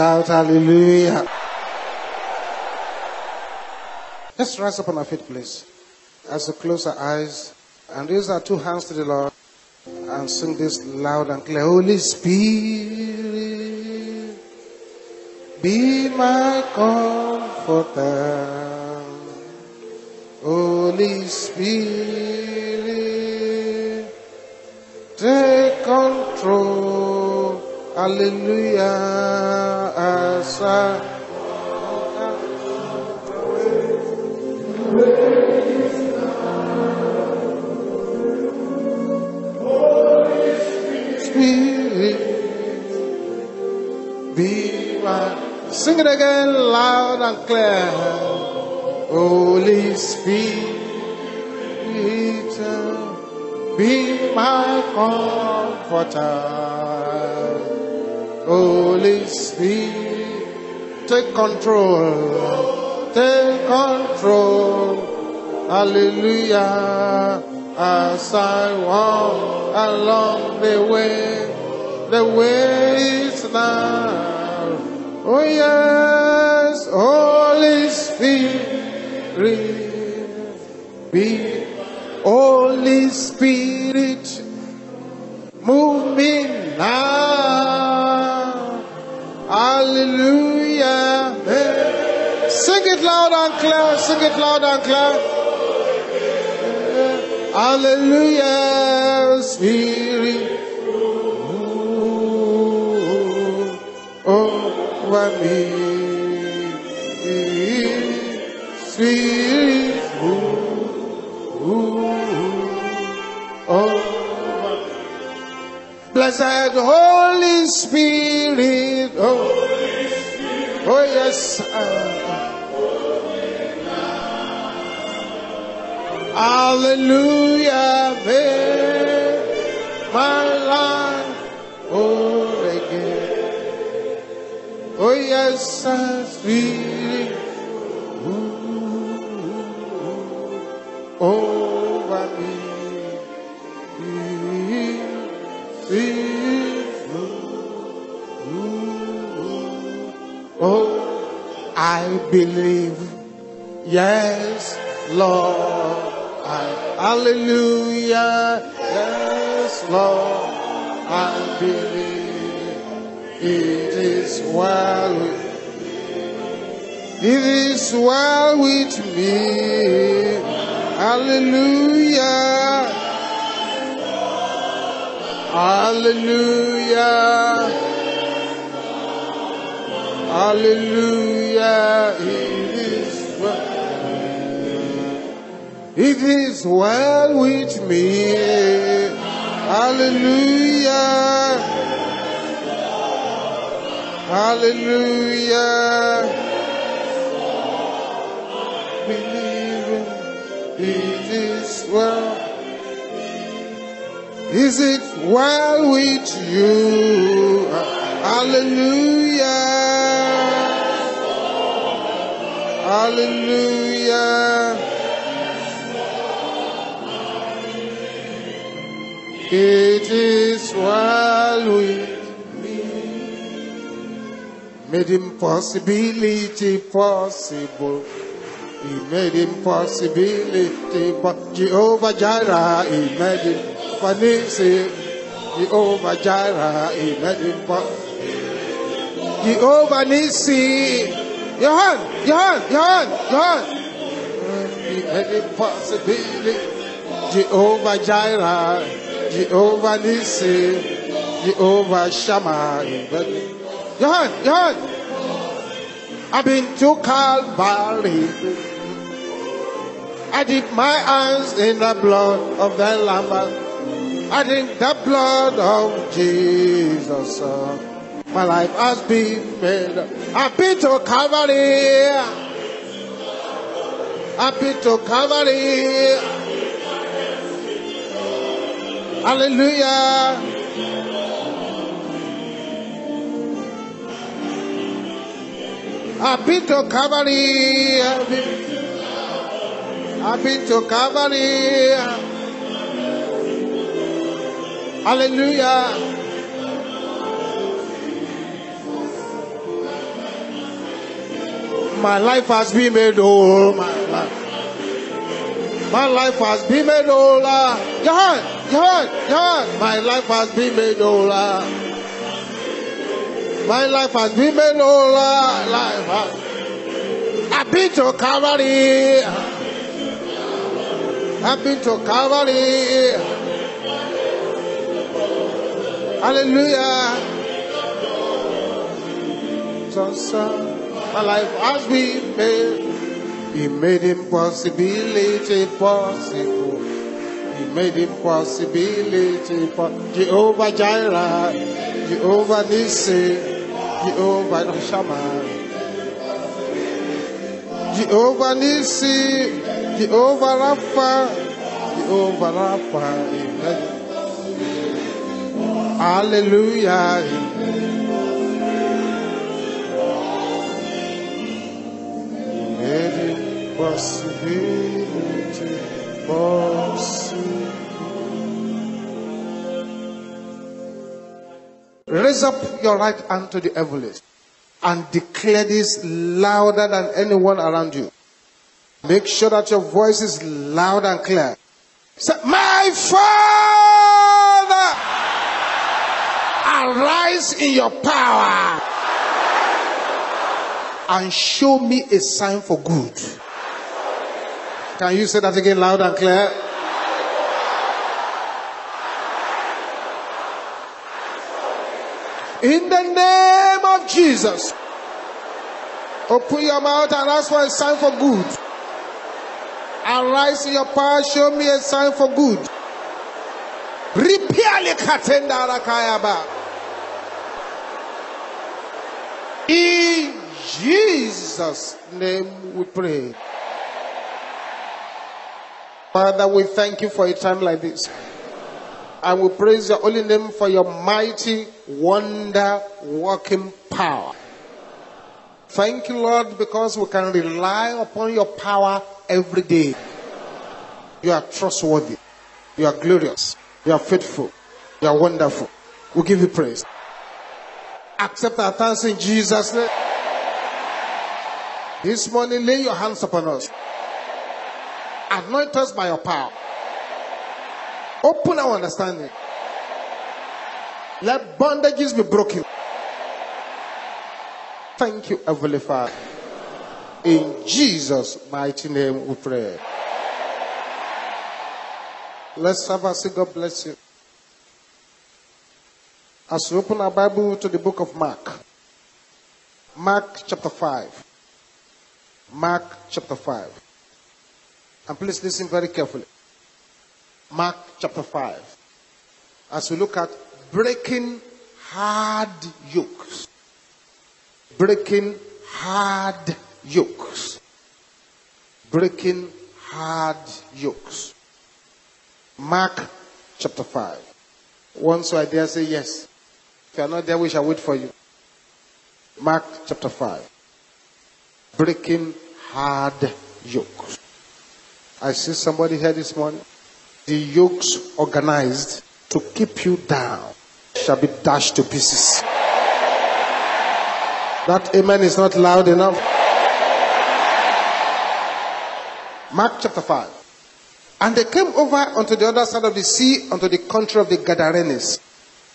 Shout hallelujah. Let's rise up on our feet, please. As we close our eyes and raise our two hands to the Lord and sing this loud and clear. Holy Spirit, be my comforter. Holy Spirit, take control. Hallelujah. I Spirit, be my. Sing it again loud and clear. Holy Spirit, be my comforter. Holy Spirit, take control, take control. Hallelujah. As I walk along the way, the way is now. Oh yes, Holy Spirit, be Holy Spirit, move me now. Hallelujah. Sing it loud and clear. Sing it loud and clear. Hallelujah, Spirit. Oh, Over me. Spirit. Over Blessed Holy Spirit. Oh, oh yes. Hallelujah, make my life whole again. Oh yes, sweet over me. Oh, I believe. Yes, Lord. Hallelujah. Yes, Lord. I believe it is well it is well with me. Hallelujah. Hallelujah. Hallelujah. It is well. It is well with me. Hallelujah. Hallelujah. Believing it is well. Is it well with you? Hallelujah. Hallelujah. It is well with me. Made impossibility possible. He made impossibility possible. Jehovah Jireh, he made it possible. Jehovah Jireh, he made it possible. Jehovah Nissi. Your hand, your hand, your hand, your hand. He made it possibility. Jehovah Jireh. Jehovah Nissi, Jehovah Shammah. Your hand. I've been to Calvary. I dip my hands in the blood of the Lamb. I drink the blood of Jesus. My life has been made. I've been to Calvary. I've been to Calvary. Hallelujah. I've been to Calvary. I've been, to Calvary. Hallelujah. My life has been made whole. My life. My life has been made whole. Your hand, your hand, your hand. My life has been made whole. My life has been made whole. Life has. I've been to Calvary. I've been to Calvary. Hallelujah. So, so, my life has been made. He made impossibility possible. He made impossibility possible. Jehovah Jireh, Jehovah Nissi, Jehovah Shammah. Jehovah Nissi, Jehovah Rapha, Jehovah Rapha. Amen. Hallelujah. Made impossibility possible. Raise up your right hand to the heavens and declare this louder than anyone around you. Make sure that your voice is loud and clear. Say, My Father, arise in your power and show me a sign for good. Can you say that again loud and clear? In the name of Jesus. Open your mouth and ask for a sign for good. Arise in your power, show me a sign for good. In Jesus' name we pray. Father, we thank you for a time like this. And we praise your holy name for your mighty, wonder working power. Thank you, Lord, because we can rely upon your power every day. You are trustworthy. You are glorious. You are faithful. You are wonderful. We give you praise. Accept our thanks in Jesus' name. This morning, lay your hands upon us. Anoint us by your power. Open our understanding. Let bondages be broken. Thank you, Heavenly Father. In Jesus' mighty name we pray. Let's have a say, God bless you. As we open our Bible to the book of Mark, Mark chapter 5. Mark chapter 5. And please listen very carefully. Mark chapter 5. As we look at breaking hard yokes. Breaking hard yokes. Breaking hard yokes. Mark chapter 5. Once I dare say yes. If you are not there, we shall wait for you. Mark chapter 5 breaking hard yokes. I see somebody here this morning. The yokes organized to keep you down shall be dashed to pieces. That amen is not loud enough. Mark chapter 5. And they came over unto the other side of the sea, unto the country of the Gadarenes.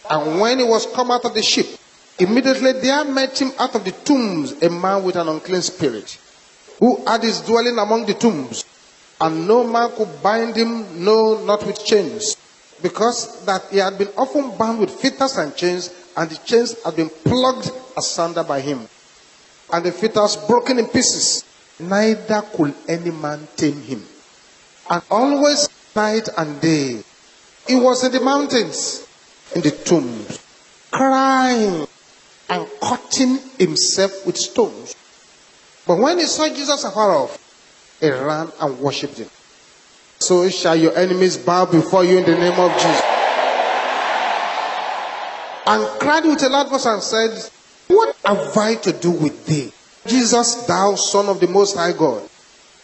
And when he was come out of the ship, Immediately there met him out of the tombs a man with an unclean spirit, who had his dwelling among the tombs, and no man could bind him, no, not with chains, because that he had been often bound with fetters and chains, and the chains had been plucked asunder by him, and the fetters broken in pieces. Neither could any man tame him. And always night and day, he was in the mountains, in the tombs, crying and cutting himself with stones. But when he saw Jesus afar off, he ran and worshipped him. So shall your enemies bow before you in the name of Jesus. And cried with a loud voice and said, What have I to do with thee? Jesus, thou son of the most high God,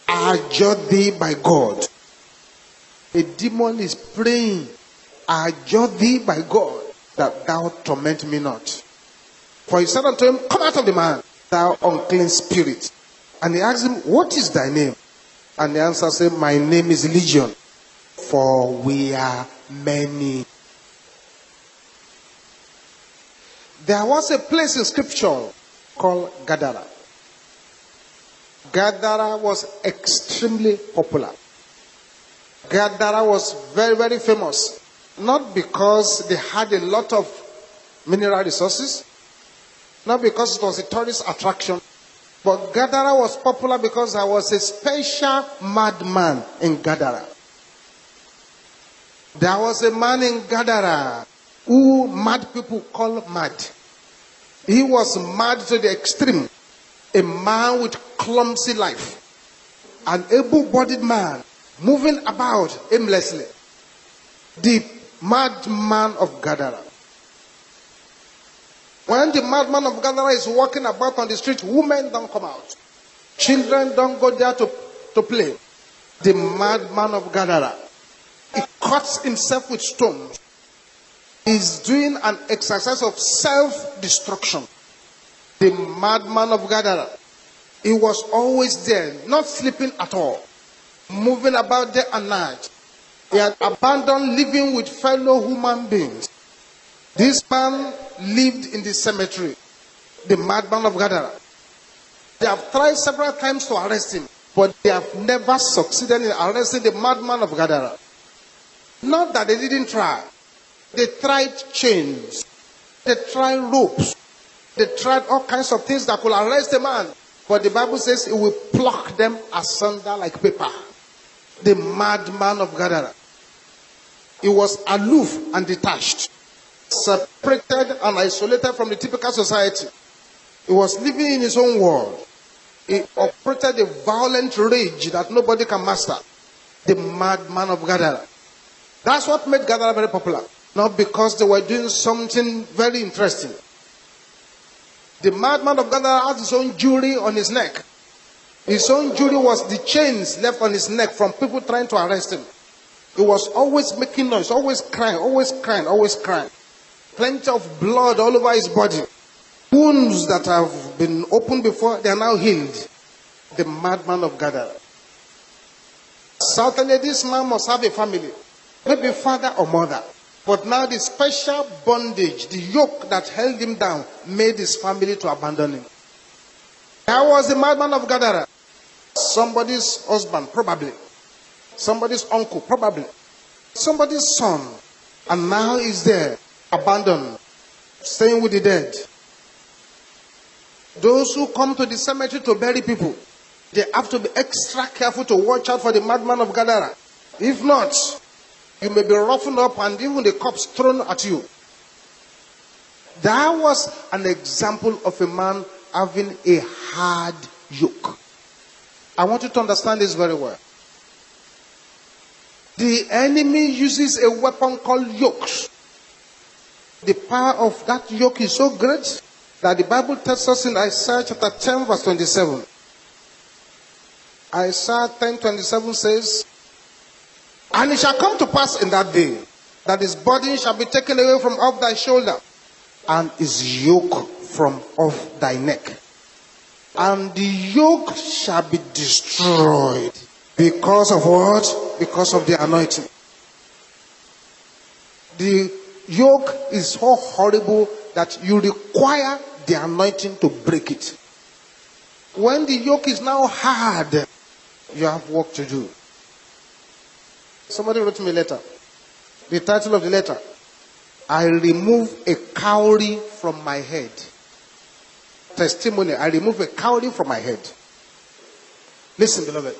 I adjure thee by God. A demon is praying, I adjure thee by God that thou torment me not. For he said unto him, Come out of the man, thou unclean spirit. And he asked him, What is thy name? And the answer said, My name is Legion, for we are many. There was a place in scripture called Gadara. Gadara was extremely popular. Gadara was very, very famous. Not because they had a lot of mineral resources, not because it was a tourist attraction, but Gadara was popular because I was a special madman in Gadara. There was a man in Gadara who mad people call mad. He was mad to the extreme. A man with clumsy life. An able bodied man moving about aimlessly. The madman of Gadara. When the madman of Gadara is walking about on the street, women don't come out. Children don't go there to, to play. The madman of Gadara. He cuts himself with stones. He's doing an exercise of self destruction. The madman of Gadara. He was always there, not sleeping at all, moving about day and night. He had abandoned living with fellow human beings. This man lived in the cemetery, the madman of Gadara. They have tried several times to arrest him, but they have never succeeded in arresting the madman of Gadara. Not that they didn't try. They tried chains. They tried ropes. They tried all kinds of things that could arrest the man. But the Bible says it will pluck them asunder like paper. The madman of Gadara. He was aloof and detached, separated and isolated from the typical society. He was living in his own world. He operated a violent rage that nobody can master. The madman of Gadara. That's what made Gadara very popular. Not because they were doing something very interesting. The madman of Gadara had his own jewelry on his neck. His own jewelry was the chains left on his neck from people trying to arrest him. He was always making noise, always crying, always crying, always crying. Plenty of blood all over his body. Wounds that have been opened before, they are now healed. The madman of Gadara. Certainly, this man must have a family, maybe father or mother. But now the special bondage, the yoke that held him down, made his family to abandon him. That was the madman of Gadara. Somebody's husband, probably. Somebody's uncle, probably. Somebody's son. And now he's there, abandoned, staying with the dead. Those who come to the cemetery to bury people, they have to be extra careful to watch out for the madman of Gadara. If not, you may be roughened up and even the corpse thrown at you. That was an example of a man having a hard yoke. I want you to understand this very well. The enemy uses a weapon called yokes. The power of that yoke is so great that the Bible tells us in Isaiah chapter 10, verse 27. Isaiah 10 27 says, And it shall come to pass in that day that his burden shall be taken away from off thy shoulder, and his yoke from off thy neck. And the yoke shall be destroyed. Because of what? Because of the anointing. The yoke is so horrible that you require the anointing to break it. When the yoke is now hard, you have work to do. Somebody wrote me a letter. The title of the letter I remove a cowrie from my head. Testimony I remove a cowrie from my head. Listen, beloved.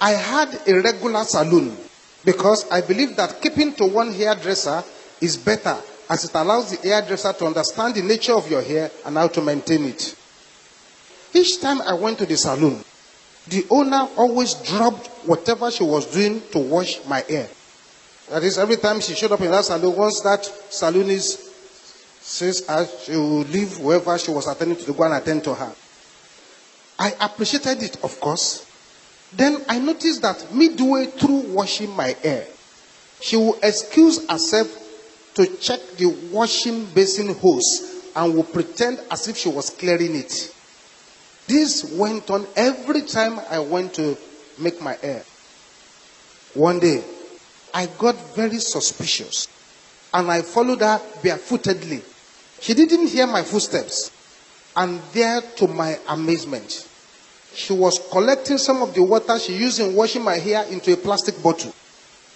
I had a regular saloon because I believe that keeping to one hairdresser is better as it allows the hairdresser to understand the nature of your hair and how to maintain it. Each time I went to the saloon, the owner always dropped whatever she was doing to wash my hair. That is, every time she showed up in that saloon, once that saloonist says she will leave wherever she was attending to to go and attend to her. I appreciated it, of course. Then I noticed that midway through washing my hair, she will excuse herself to check the washing basin hose and would pretend as if she was clearing it. This went on every time I went to make my hair. One day, I got very suspicious and I followed her barefootedly. She didn't hear my footsteps. And there, to my amazement, she was collecting some of the water she used in washing my hair into a plastic bottle.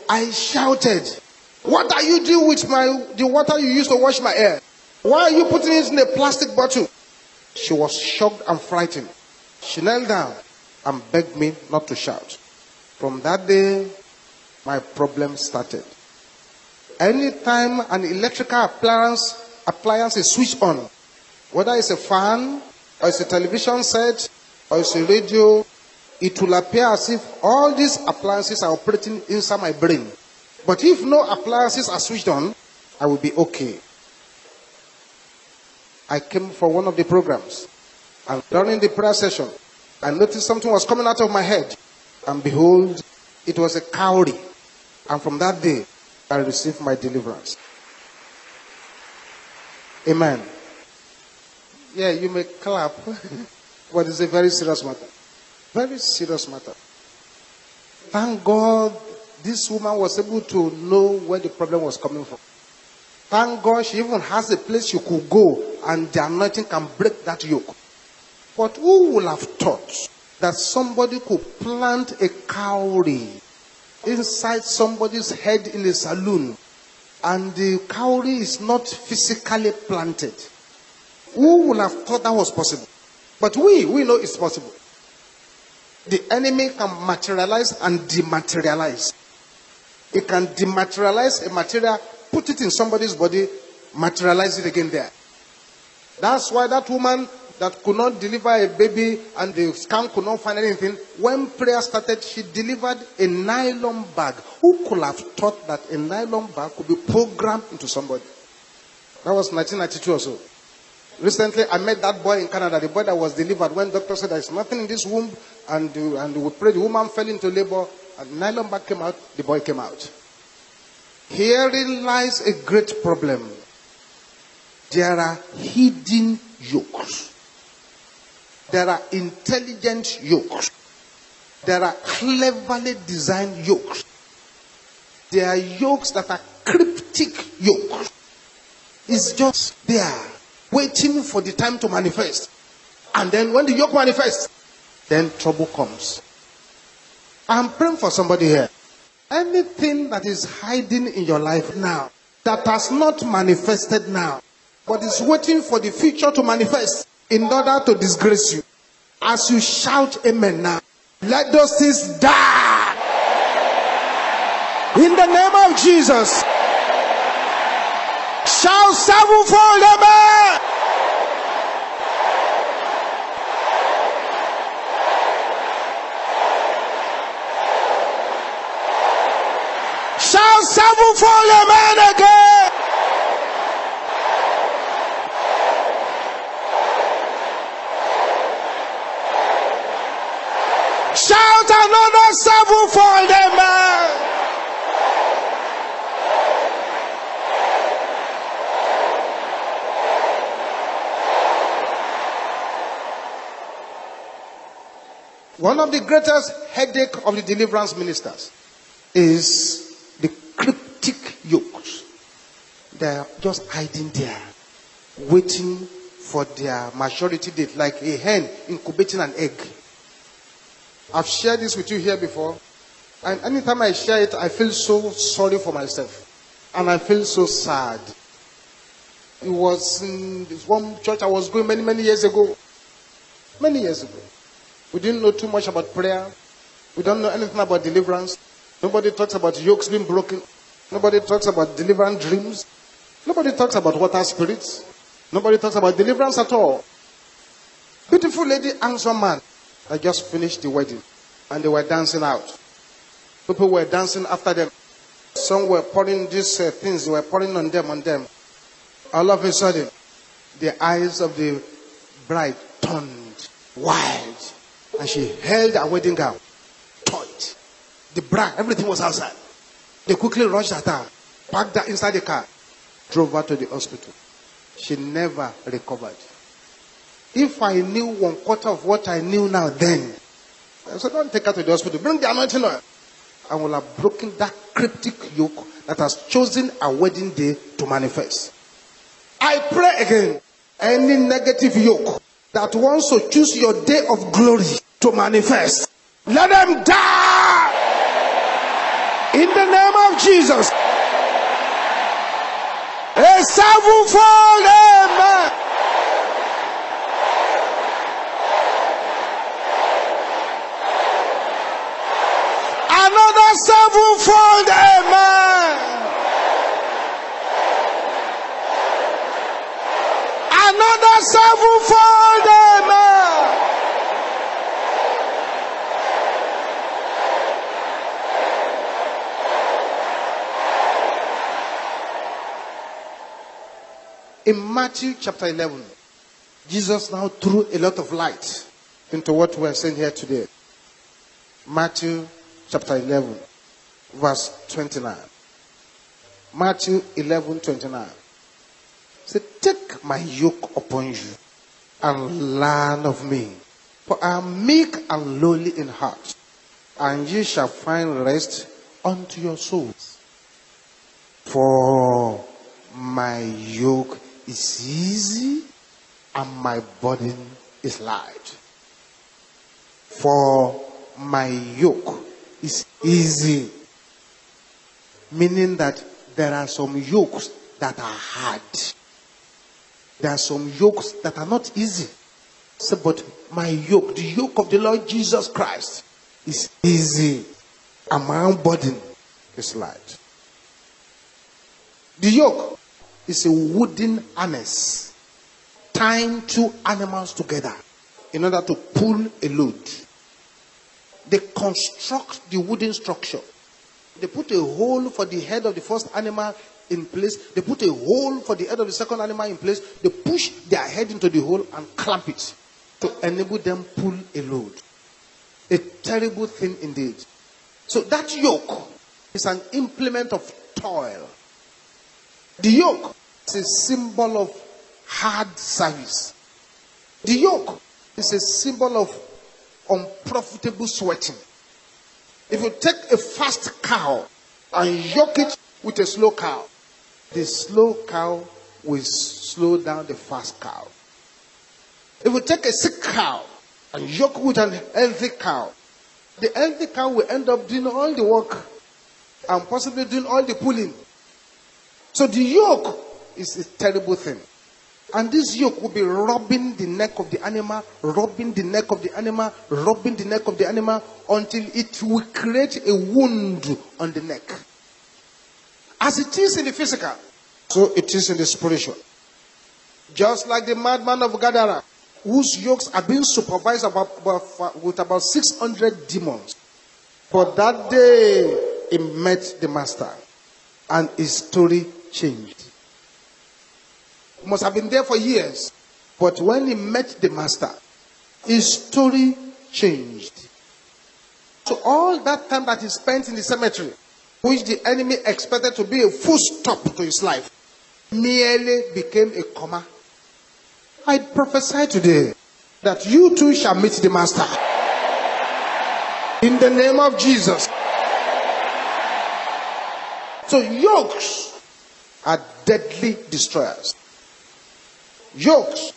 I shouted, What are you doing with my the water you used to wash my hair? Why are you putting it in a plastic bottle? She was shocked and frightened. She knelt down and begged me not to shout. From that day, my problem started. Anytime an electrical appliance, appliance is switched on, whether it's a fan, or it's a television set, or it's a radio, it will appear as if all these appliances are operating inside my brain. But if no appliances are switched on, I will be okay. I came for one of the programs, and during the prayer session, I noticed something was coming out of my head, and behold, it was a cowrie. And from that day, I received my deliverance. Amen. Yeah, you may clap, but it's a very serious matter. Very serious matter. Thank God this woman was able to know where the problem was coming from. Thank God she even has a place she could go and the anointing can break that yoke. But who would have thought that somebody could plant a cowrie inside somebody's head in a saloon and the cowrie is not physically planted? Who would have thought that was possible? But we, we know it's possible. The enemy can materialize and dematerialize. It can dematerialize a material, put it in somebody's body, materialize it again there. That's why that woman that could not deliver a baby and the scan could not find anything, when prayer started, she delivered a nylon bag. Who could have thought that a nylon bag could be programmed into somebody? That was 1992 or so. Recently, I met that boy in Canada, the boy that was delivered when doctor said there's nothing in this womb, and, and we prayed. The woman fell into labor, and nylon bag came out, the boy came out. Herein lies a great problem. There are hidden yokes. There are intelligent yokes. There are cleverly designed yokes. There are yokes that are cryptic yokes. It's just there waiting for the time to manifest. And then when the yoke manifests, then trouble comes. I'm praying for somebody here. Anything that is hiding in your life now, that has not manifested now, but is waiting for the future to manifest in order to disgrace you. As you shout amen now, let those things die. In the name of Jesus. Shout sevenfold amen. Shout sevenfold amen again. Shout another sevenfold amen. One of the greatest headache of the deliverance ministers is the cryptic yokes. They are just hiding there, waiting for their maturity date, like a hen incubating an egg. I've shared this with you here before, and anytime I share it, I feel so sorry for myself, and I feel so sad. It was in this one church I was going many, many years ago. Many years ago. We didn't know too much about prayer. We don't know anything about deliverance. Nobody talks about yokes being broken. Nobody talks about delivering dreams. Nobody talks about water spirits. Nobody talks about deliverance at all. Beautiful lady, and handsome man. I just finished the wedding and they were dancing out. People were dancing after them. Some were pouring these uh, things, they were pouring on them, on them. All of a sudden, the eyes of the bride turned wild and she held her wedding gown tight. The bride, everything was outside. They quickly rushed at her, packed her inside the car, drove her to the hospital. She never recovered. If I knew one quarter of what I knew now then, I said, don't take her to the hospital. Bring the anointing oil. I will have broken that cryptic yoke that has chosen a wedding day to manifest. I pray again. Any negative yoke that wants to choose your day of glory to manifest, let them die in the name of Jesus. A sevenfold amen. Another sevenfold amen. Another sevenfold amen. In Matthew chapter 11, Jesus now threw a lot of light into what we're saying here today. Matthew chapter 11, verse 29. Matthew 11, 29. Say, take my yoke upon you and learn of me. For I am meek and lowly in heart, and ye shall find rest unto your souls. For my yoke is easy and my burden is light. For my yoke is easy. Meaning that there are some yokes that are hard. There are some yokes that are not easy. So, but my yoke, the yoke of the Lord Jesus Christ, is easy. And my own burden is light. The yoke is a wooden harness tying two animals together in order to pull a load. They construct the wooden structure. They put a hole for the head of the first animal in place. They put a hole for the head of the second animal in place. They push their head into the hole and clamp it to enable them pull a load. A terrible thing indeed. So that yoke is an implement of toil. The yoke is a symbol of hard service. The yoke is a symbol of unprofitable sweating. If you take a fast cow and yoke it with a slow cow, the slow cow will slow down the fast cow. If you take a sick cow and yoke with an healthy cow, the healthy cow will end up doing all the work and possibly doing all the pulling. So the yoke is a terrible thing. And this yoke will be rubbing the neck of the animal, rubbing the neck of the animal, rubbing the neck of the animal until it will create a wound on the neck. As it is in the physical, so it is in the spiritual. Just like the madman of Gadara, whose yokes are being supervised about, about, with about 600 demons. For that day, he met the master, and his story changed. Must have been there for years, but when he met the master, his story changed. So all that time that he spent in the cemetery, which the enemy expected to be a full stop to his life, merely became a comma. I prophesy today that you too shall meet the master. In the name of Jesus. So yokes are deadly destroyers. Yokes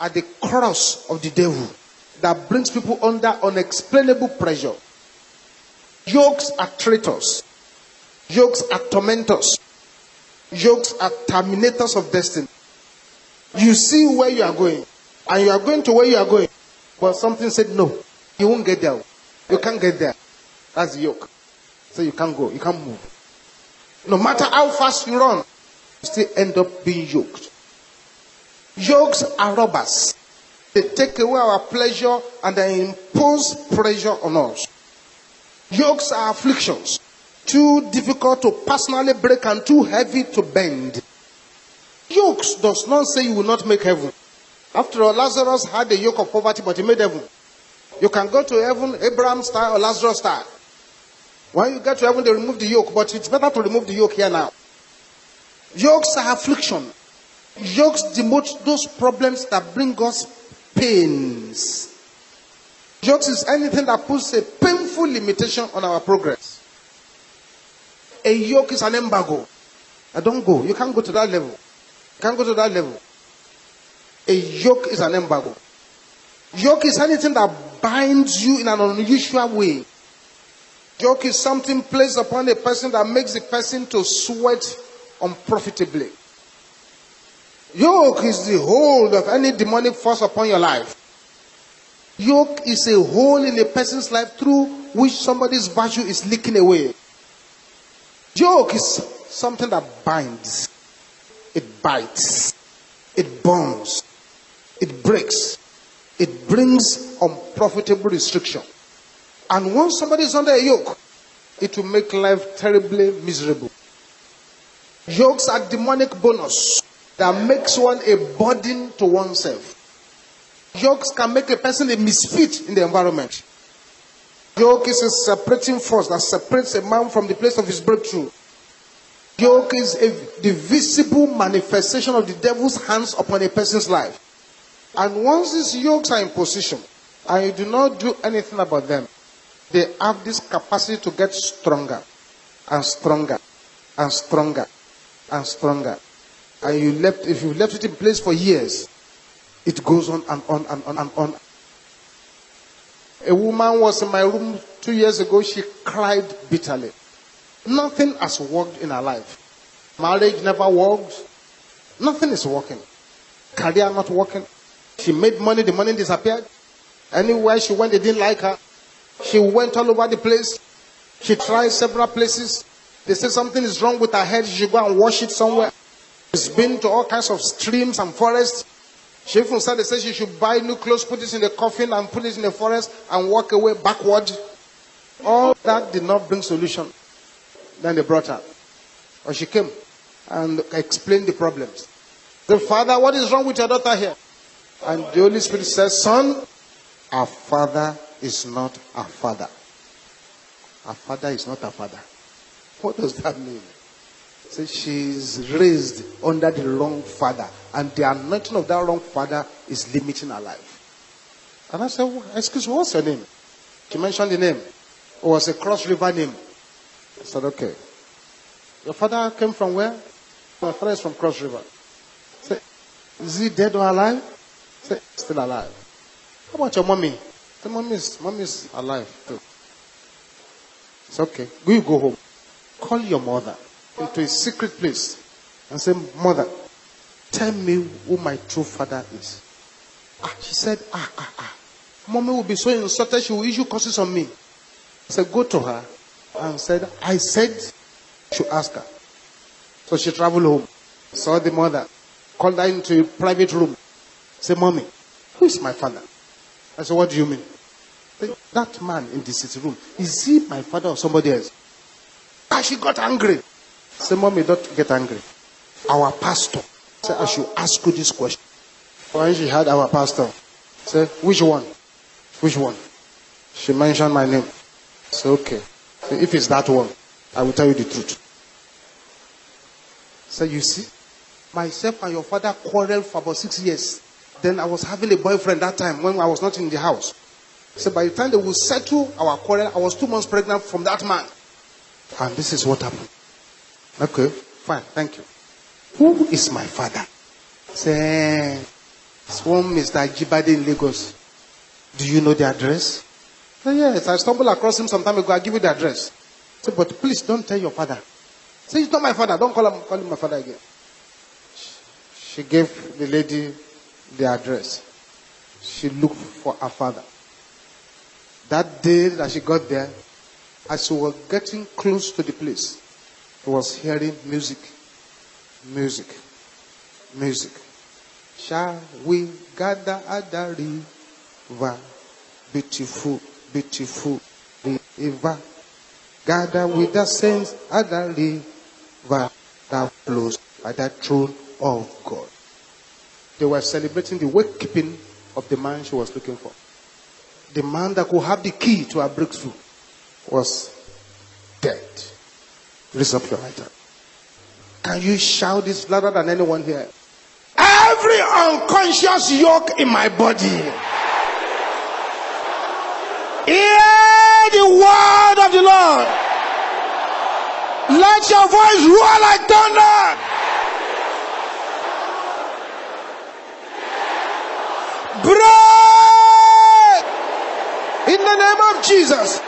are the cross of the devil that brings people under unexplainable pressure. Yokes are traitors. Yokes are tormentors. Yokes are terminators of destiny. You see where you are going, and you are going to where you are going, but something said no, you won't get there. You can't get there. That's the yoke. So you can't go, you can't move. No matter how fast you run, still end up being yoked. Yokes are robbers. They take away our pleasure and they impose pressure on us. Yokes are afflictions, too difficult to personally break and too heavy to bend. Yokes does not say you will not make heaven. After all, Lazarus had the yoke of poverty, but he made heaven. You can go to heaven, Abraham style or Lazarus style. When you get to heaven, they remove the yoke, but it's better to remove the yoke here now. Yokes are affliction. Yokes demote those problems that bring us pains. Yokes is anything that puts a painful limitation on our progress. A yoke is an embargo. I don't go. You can't go to that level. You can't go to that level. A yoke is an embargo. Yoke is anything that binds you in an unusual way. Yoke is something placed upon a person that makes the person to sweat unprofitably. Yoke is the hold of any demonic force upon your life. Yoke is a hole in a person's life through which somebody's virtue is leaking away. Yoke is something that binds, it bites, it burns, it breaks, it brings unprofitable restriction. And once somebody is under a yoke, it will make life terribly miserable. Yokes are demonic bonus that makes one a burden to oneself. Yokes can make a person a misfit in the environment. Yoke is a separating force that separates a man from the place of his breakthrough. Yoke is a, the visible manifestation of the devil's hands upon a person's life. And once these yokes are in position, and you do not do anything about them, they have this capacity to get stronger and stronger and stronger and stronger. And you left, if you left it in place for years, it goes on and on and on and on. A woman was in my room two years ago. She cried bitterly. Nothing has worked in her life. Marriage never worked. Nothing is working. Career not working. She made money, the money disappeared. Anywhere she went, they didn't like her. She went all over the place. She tried several places. They said something is wrong with her head. She should go and wash it somewhere. She's been to all kinds of streams and forests. She even said they said she should buy new clothes, put it in the coffin, and put it in the forest and walk away backward. All that did not bring solution. Then they brought her. Or she came and explained the problems. The father, what is wrong with your daughter here? And the Holy Spirit says, Son, our father is not our father. Our father is not our father. What does that mean? So she's raised under the wrong father, and the anointing of that wrong father is limiting her life. And I said, Excuse me, what's your name? She mentioned the name. It was a cross river name. I said, Okay. Your father came from where? My father is from Cross River. Said, Is he dead or alive? Said, Still alive. How about your mommy? The mommy's, mommy's alive too. It's okay. Go, you go home. Call your mother into a secret place and say, Mother, tell me who my true father is. Ah, she said, Ah, ah, ah. Mommy will be so insulted, she will issue curses on me. I said, Go to her and said, I said, should ask her. So she traveled home, saw the mother, called her into a private room. Say, Mommy, who is my father? I said, What do you mean? That man in the room, is he my father or somebody else? And she got angry. Say, Mommy, don't get angry. Our pastor said, I should ask you this question. When she had our pastor, say, Which one? Which one? She mentioned my name. Say, Okay. Say, if it's that one, I will tell you the truth. Say, You see, myself and your father quarreled for about six years. Then I was having a boyfriend that time when I was not in the house. So by the time they will settle our quarrel, I was two months pregnant from that man. And this is what happened. Okay, fine, thank you. Who is my father? Say, it's one Mr. Jibade in Lagos. Do you know the address? Say, yes, I stumbled across him some time ago. I'll give you the address. Say, but please don't tell your father. Say, it's not my father. Don't call him, call him my father again. She gave the lady the address. She looked for her father. That day that she got there, as she was getting close to the place, she was hearing music, music, music. Shall we gather at the river? Beautiful, beautiful river. Gather with the saints at the river that flows by the throne of God. They were celebrating the wake keeping of the man she was looking for. The man that could have the key to her breakthrough was dead. Raise up your right hand. Can you shout this louder than anyone here? every unconscious yoke in my body. Hear the word of the Lord. Let your voice roar like thunder. Break in the name of Jesus.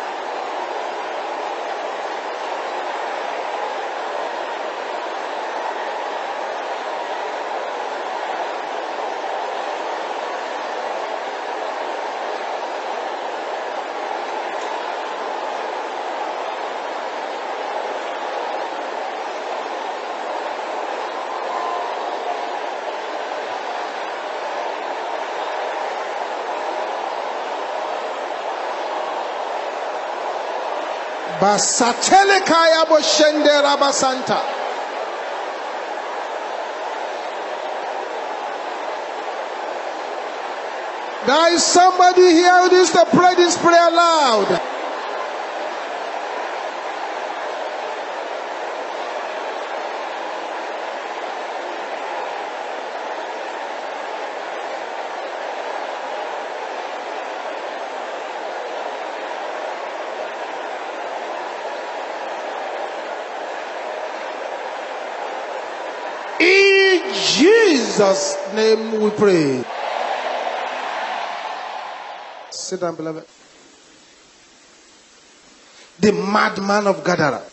Basatele kaya boshende rabasanta. There is somebody here who needs to pray this prayer loud. In Jesus' name we pray. Sit down, beloved. The madman of Gadara,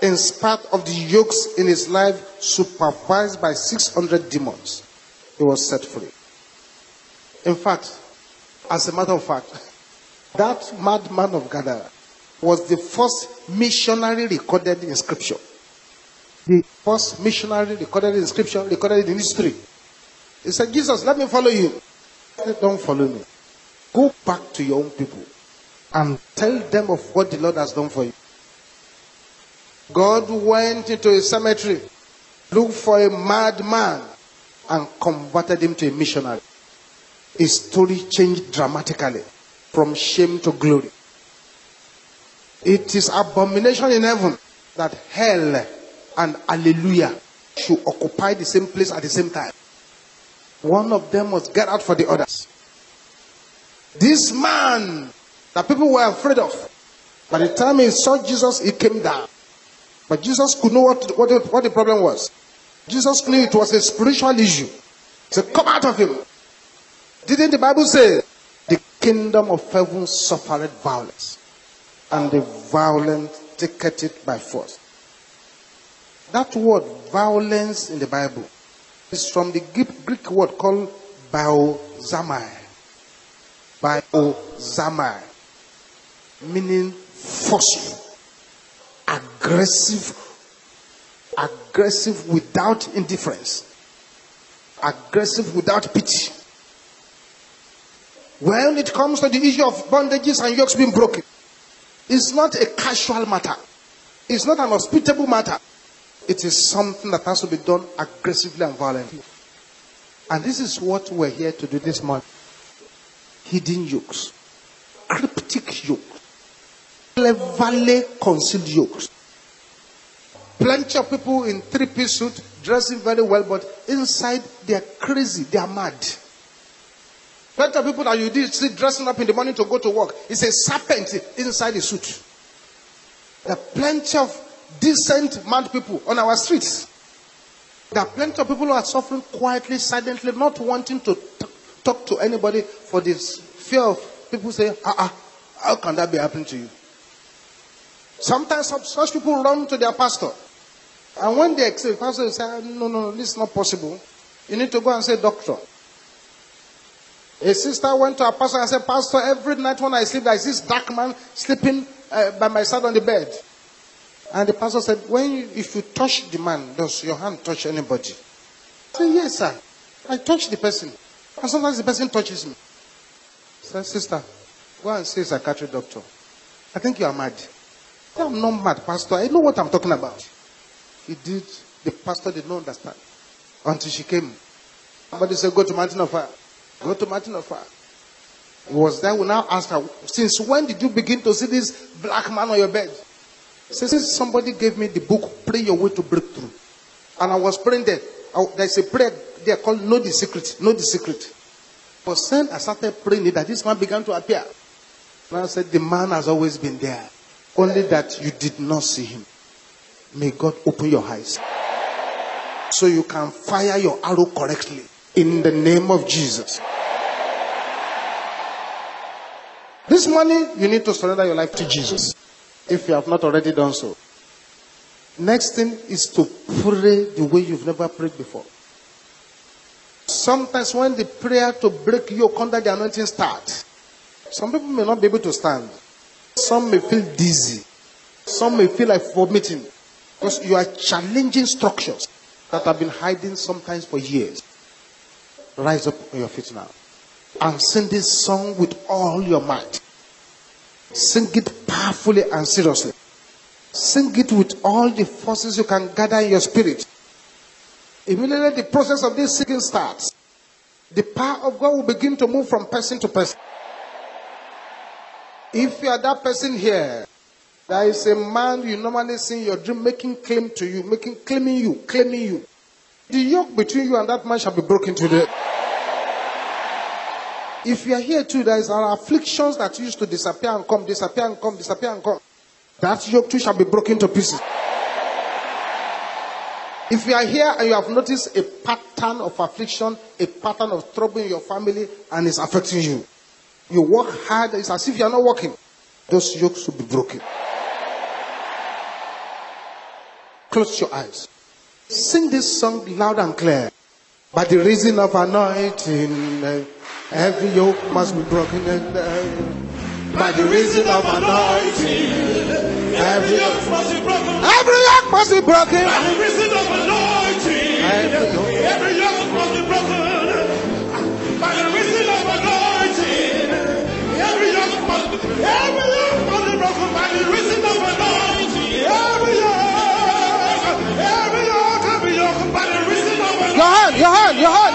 in spite of the yokes in his life, supervised by 600 demons, he was set free. In fact, as a matter of fact, that madman of Gadara was the first missionary recorded in scripture. The first missionary recorded in scripture, recorded in history. He said, Jesus, let me follow you. Said, Don't follow me. Go back to your own people and tell them of what the Lord has done for you. God went into a cemetery, looked for a madman, and converted him to a missionary. His story changed dramatically from shame to glory. It is abomination in heaven that hell and hallelujah should occupy the same place at the same time. One of them must get out for the others. This man that people were afraid of, by the time he saw Jesus, he came down. But Jesus could know what, what, what the problem was. Jesus knew it was a spiritual issue. Said, Come out of him. Didn't the Bible say, The kingdom of heaven suffered violence, and the violent take it by force? That word violence in the Bible is from the Greek word called biazomai. Biazomai. Meaning forceful, aggressive, aggressive without indifference, aggressive without pity. When it comes to the issue of bondages and yokes being broken, it's not a casual matter. It's not an hospitable matter. It is something that has to be done aggressively and violently. And this is what we're here to do this month. Hidden yokes, cryptic yokes, cleverly concealed yokes. Plenty of people in three-piece suit, dressing very well, but inside they are crazy, they are mad. Plenty of people that you did see dressing up in the morning to go to work. It's a serpent inside the suit. There are plenty of decent mad people on our streets. There are plenty of people who are suffering quietly, silently, not wanting to t- talk to anybody for this fear of people saying, ah, ah, how can that be happening to you? Sometimes such people run to their pastor. And when they say, pastor will say, "Ah, no, no, no, this is not possible. You need to go and say, doctor. A sister went to a pastor and said, Pastor, every night when I sleep, there is this dark man sleeping uh, by my side on the bed. And the pastor said, when you, if you touch the man, does your hand touch anybody? I said, yes, sir. I touch the person. And sometimes the person touches me. I said, sister, go and see a psychiatric doctor. I think you are mad. I'm not mad, pastor. I know what I'm talking about. He did. The pastor did not understand until she came. Somebody said, go to Mountain of Fire. Go to Mountain of Fire. Was there. We now asked her, since when did you begin to see this black man on your bed? Since somebody gave me the book, Pray Your Way to Breakthrough. And I was praying there. oh, there's a prayer there called Know the Secret. Know the Secret. But then I started praying it that this man began to appear. And I said, The man has always been there. Only that you did not see him. May God open your eyes. So you can fire your arrow correctly. In the name of Jesus. This morning, you need to surrender your life to Jesus. If you have not already done so. Next thing is to pray the way you've never prayed before. Sometimes when the prayer to break yoke under the anointing starts, some people may not be able to stand. Some may feel dizzy. Some may feel like vomiting. Because you are challenging structures that have been hiding sometimes for years. Rise up on your feet now and sing this song with all your might. Sing it powerfully and seriously. Sing it with all the forces you can gather in your spirit. Immediately the process of this singing starts. The power of God will begin to move from person to person. If you are that person here, there is a man you normally see in your dream making claim to you, making claiming you, claiming you. The yoke between you and that man shall be broken today. If you are here too, there is are afflictions that used to disappear and come, disappear and come, disappear and come. That yoke too shall be broken to pieces. If you are here and you have noticed a pattern of affliction, a pattern of trouble in your family, and it's affecting you, you work hard, it's as if you are not working. Those yokes will be broken. Close your eyes. Sing this song loud and clear. By the reason of anointing, every yoke must be broken. And, uh, by the reason of anointing, every yoke must be broken. Every yoke must be broken. By the reason of anointing, Every yoke. must be broken. By the reason of anointing, every yoke must be every yoke must be broken. By the reason of anointing, every yoke, every yoke, every yoke. By the reason of anointing. Your hand, your hand, your hand.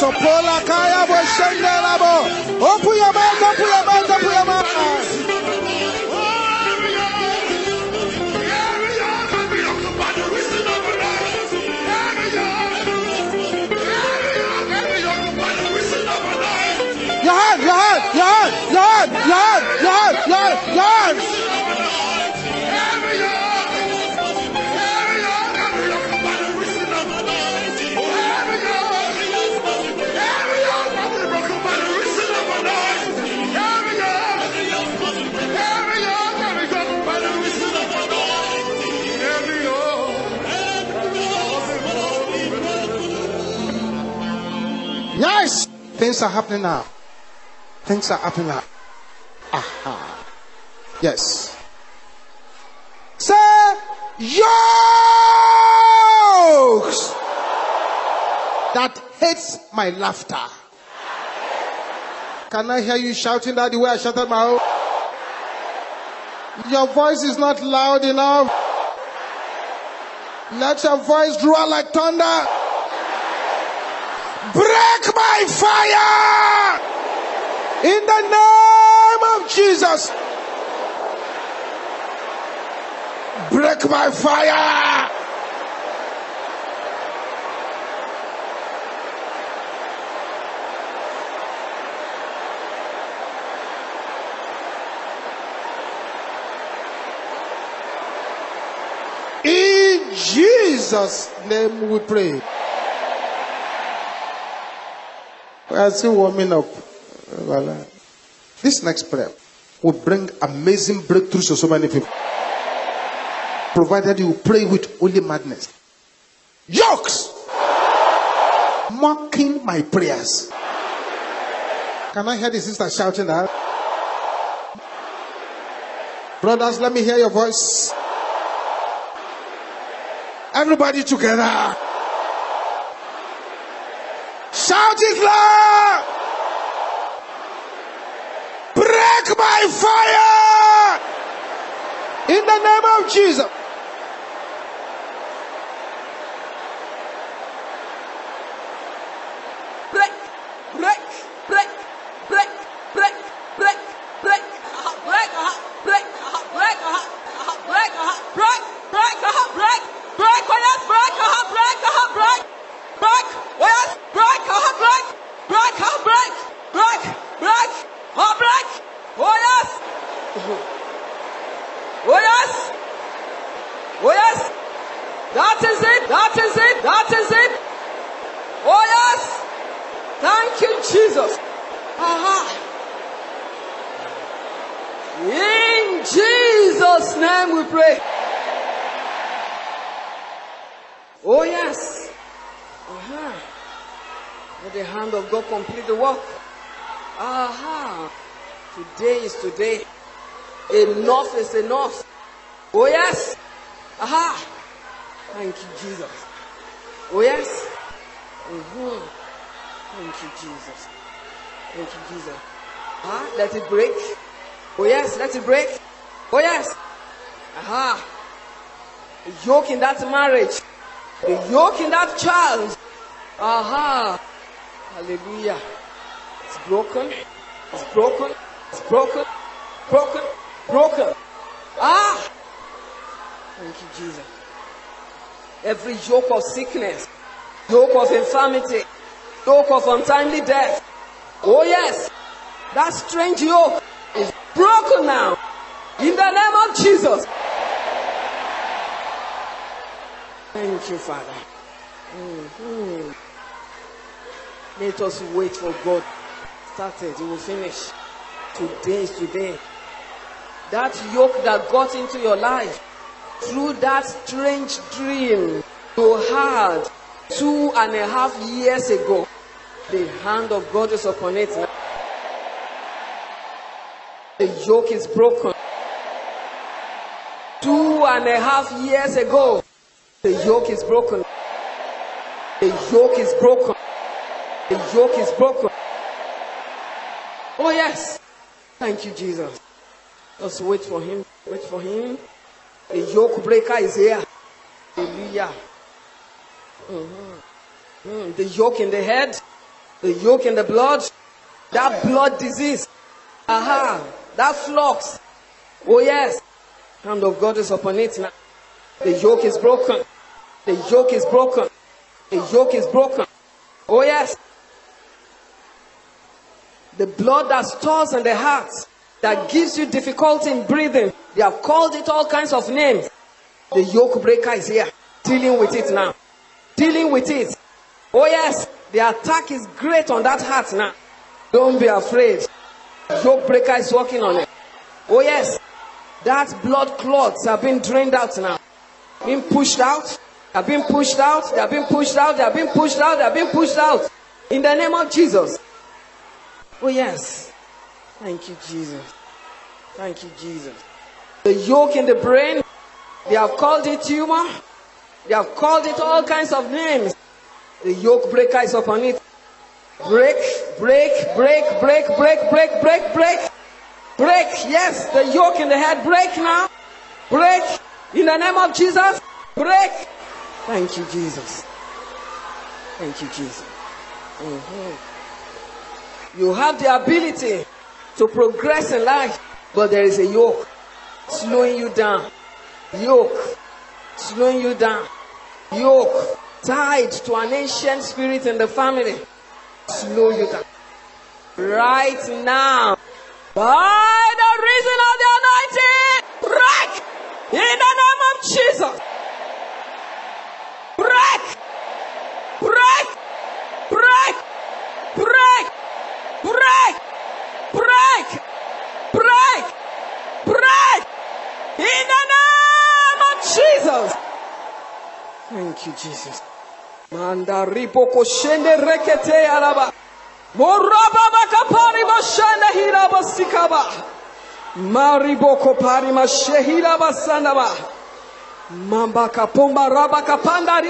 The reason of Masopola kaya bo shendelabo. Open your mouth, open your mouth, open your mouth. Oh, every yoke, every yoke, every yoke by the reason of anointing. Every yoke, every yoke, every yoke by the reason of anointing. Your hand, your hand, your hand, your hand, your hand, your hand, your hand, your hand. Things are happening now. Things are happening now. Aha. Yes. Say yokes that hates my laughter. Can I hear you shouting that the way I shouted my own? Your voice is not loud enough. Let your voice roar like thunder. Break my fire! In the name of Jesus. Break my fire! In Jesus' name we pray. Are still warming up. This next prayer will bring amazing breakthroughs to so many people. Provided you pray with only madness. Yokes! Mocking my prayers. Can I hear the sister shouting that? Brothers, let me hear your voice. Everybody together. Break my fire. In the name of Jesus. break, break, break, break, break, break, break, uh, break, uh, break, uh, break, uh, uh, break, uh, break, break, uh, break, break, oh yes, break, uh, break, uh, break, break, oh yes, break, uh, break, break, uh, break, break, break, uh, break, oh yes, oh yes, oh yes, that is it, that is it, that is it, oh yes. Thank you, Jesus. Aha. In Jesus' name we pray. Oh, yes. Aha. Let complete the work. Aha. Today is today. Enough is enough. Oh, yes. Aha. Thank you, Jesus. Oh, yes. Mm-hmm. Thank you, Jesus. Thank you, Jesus. Ah, let it break. Oh, yes, let it break. Oh, yes. Aha. The yoke in that marriage. The yoke in that child. Aha. Hallelujah. It's broken. It's broken. It's broken. Broken. Broken. Ah. Thank you, Jesus. Every yoke of sickness, yoke of infirmity, yoke of untimely death. Oh, yes. That strange yoke is broken now. In the name of Jesus. Thank you, Father. Mhm. Let us wait for God. Started, He will finish. Today is today. That yoke that got into your life through that strange dream you had two and a half years ago, the hand of God is upon it. The yoke is broken. Two and a half years ago, the yoke is broken. The yoke is broken. The yoke is broken. Oh, yes. Thank you, Jesus. Just wait for him. Wait for him. The yoke breaker is here. Hallelujah. Mhm. Mm, the yoke in the head, the yoke in the blood, that blood disease. Aha, that flux. Oh, yes. Hand of God is upon it now. The yoke is broken. The yoke is broken. The yoke is broken. Oh, yes. The blood that stores in the heart, that gives you difficulty in breathing. They have called it all kinds of names. The yoke breaker is here, dealing with it now. Dealing with it. Oh, yes. The attack is great on that heart now. Don't be afraid. Yoke breaker is working on it. Oh, yes. That blood clots have been drained out now. Being pushed out. They have been pushed out. They have been pushed out. They have been pushed out. They have been pushed out. In the name of Jesus. Oh, yes. Thank you, Jesus. Thank you, Jesus. The yoke in the brain, they have called it tumor. They have called it all kinds of names. The yoke breaker is upon it. Break, break, break, break, break, break, break, break. Break. Yes, the yoke in the head. Break now. Break. In the name of Jesus. Break. Thank you, Jesus. Thank you, Jesus. Mhm. You have the ability to progress in life, but there is a yoke slowing you down. Yoke slowing you down. Yoke tied to an ancient spirit in the family. Slow you down. Right now, by the reason of the anointing, break in the name of Jesus. Break, break, break, break break, break, break, break in the name of Jesus. Thank you, Jesus. Koshende rekete. Moraba makapari hiraba sikaba. Mariboko pari mashehira basanaba. Mamba kapumba raba kapanda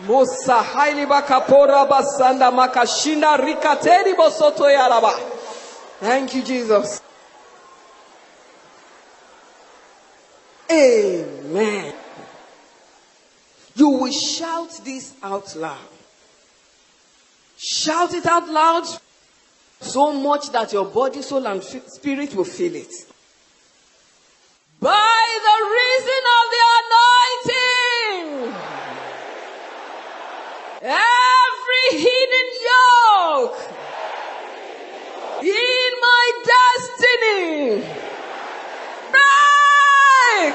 Musa basanda rikateri bosoto yaraba. Thank you, Jesus. Amen. You will shout this out loud. Shout it out loud so much that your body, soul, and spirit will feel it. By the reason of the anointing, every hidden yoke in my destiny. Break,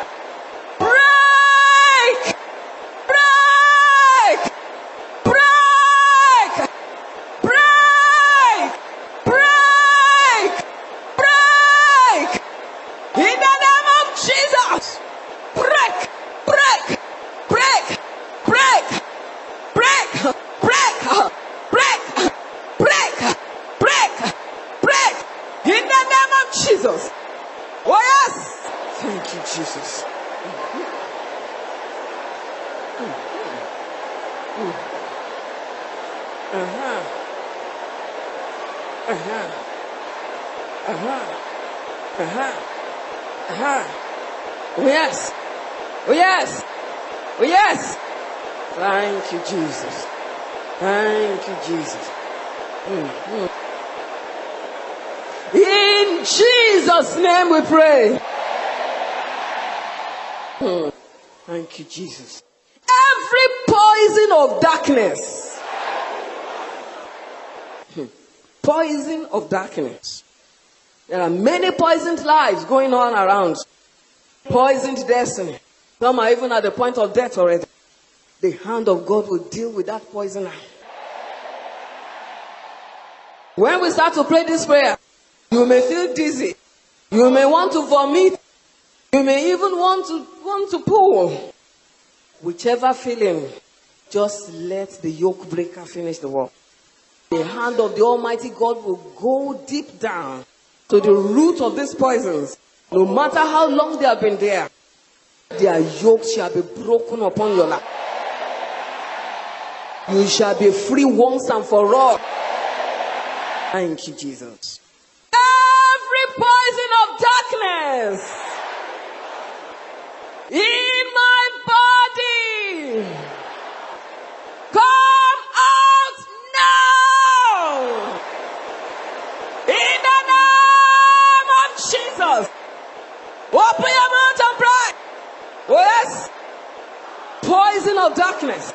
Jesus. Uh-huh. Uh-huh. Uh-huh. Uh-huh. Uh-huh. Oh yes. Oh yes. Oh yes. Thank you, Jesus. Thank you, Jesus. Mm, mm. In Jesus' name we pray. Mm. Thank you, Jesus. Every poison of darkness. Hmm. Poison of darkness. There are many poisoned lives going on around. Poisoned destiny. Some are even at the point of death already. The hand of God will deal with that poisoner. When we start to pray this prayer, you may feel dizzy. You may want to vomit. You may even want to want to pull. Whichever feeling, just let the yoke breaker finish the work. The hand of the Almighty God will go deep down to the root of these poisons. No matter how long they have been there, their yoke shall be broken upon your life. You shall be free once and for all. Thank you, Jesus. Every poison of darkness in my body, come out now. In the name of Jesus. Open your mouth and pray. Oh, yes. Poison of darkness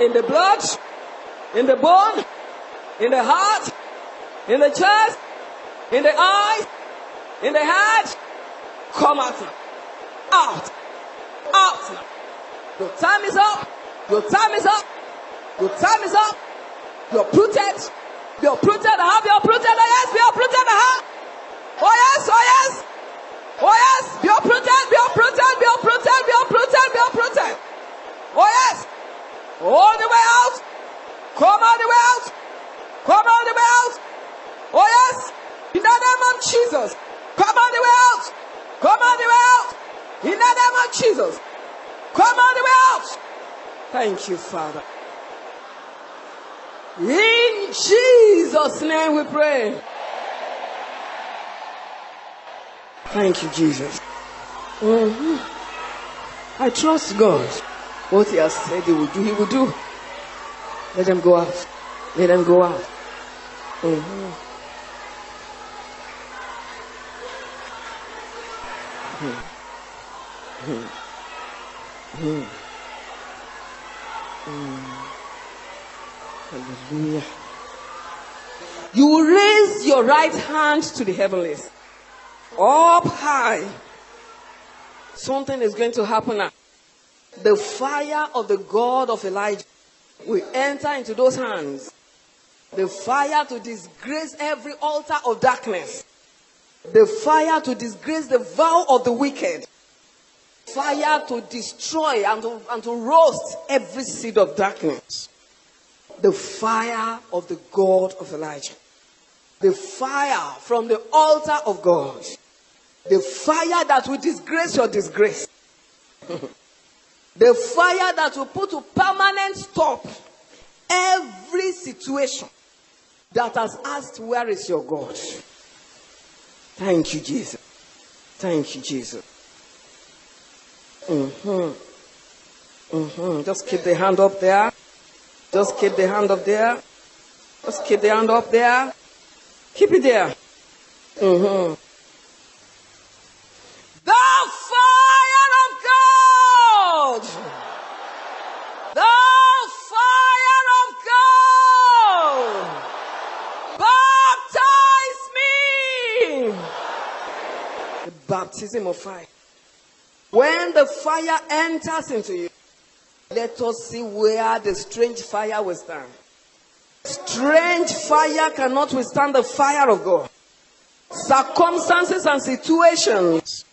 in the blood, in the bone, in the heart, in the chest, in the eyes, in the head. Come out. Out. Out. Your time is up. Your time is up. Your time is up. You're uprooted. Be uprooted. I have you uprooted. Oh yes, uprooted. Uh-huh. Oh yes, oh yes. Oh yes, be uprooted, be uprooted, be uprooted, be uprooted, be uprooted. Oh yes. All the way out. Come all the way out. Come all the way out. Oh yes. In the name of Jesus. Come all the way out. Come all the way out. In the name of Jesus. Come all the way out. Thank you, Father. In Jesus' name we pray. Thank you, Jesus. Mhm. I trust God. What He has said He will do, He will do. Let them go out. Let them go out. Mhm. Hallelujah. You will raise your right hand to the heavenlies. Up high. Something is going to happen now. The fire of the God of Elijah will enter into those hands. The fire to disgrace every altar of darkness. The fire to disgrace the vow of the wicked. Fire to destroy and to, and to roast every seed of darkness. The fire of the God of Elijah. The fire from the altar of God. The fire that will disgrace your disgrace. the fire that will put a permanent stop every situation that has asked, Where is your God? Thank you, Jesus. Thank you, Jesus. Mm-hmm. Mm-hmm. Just keep the hand up there. Just keep the hand up there. Just keep the hand up there. Keep it there. Mm-hmm. The fire of God. The fire of God. Baptize me. The baptism of fire. When the fire enters into you, let us see where the strange fire will stand. Strange fire cannot withstand the fire of God. Circumstances and situations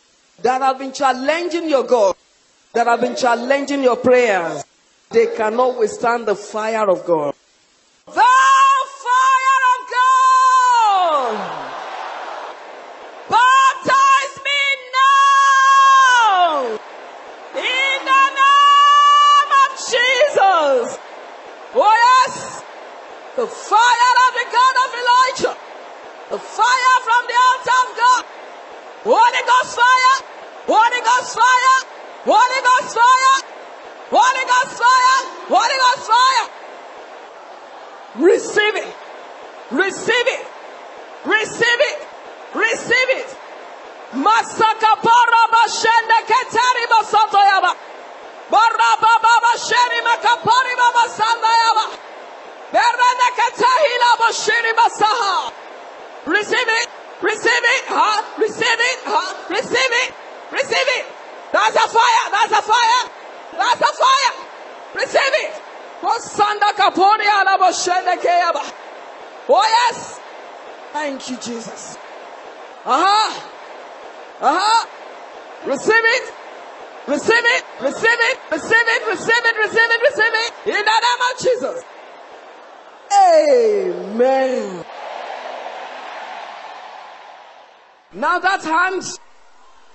that have been challenging your God, that have been challenging your prayers, they cannot withstand the fire of God. The fire of the God of Elijah! The fire from the altar of God! Holy Ghost fire! Holy Ghost fire! Holy Ghost fire! Holy Ghost fire! Holy Ghost fire! Receive it! Receive it! Receive it! Receive it! Masaka para bashende ketari basato yaba. Barra baba makapari baba sanda yaba. Receive it! Receive it! Huh? Receive it! Huh? Receive it! Receive it! That's a fire! That's a fire! That's a fire! Receive it! Oh yes! Thank you, Jesus. Uh-huh. Uh-huh. Receive it. Receive it. Receive it. Receive it. Receive it. Receive it. Receive it. In the name of Jesus. Amen. Now that hand,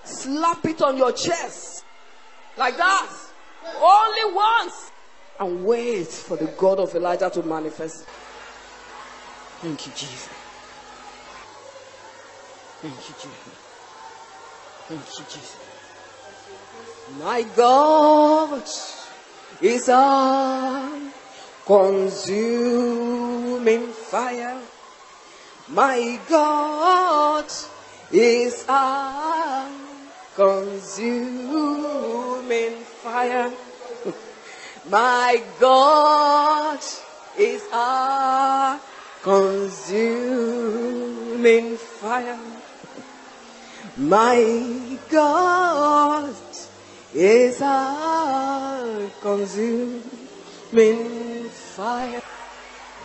slap it on your chest. Like that. Only once. And wait for the God of Elijah to manifest. Thank you, Jesus. Thank you, Jesus. Thank you, Jesus. My God is a consuming fire. My God is a consuming fire. My God is a consuming fire. My God is a consuming fire.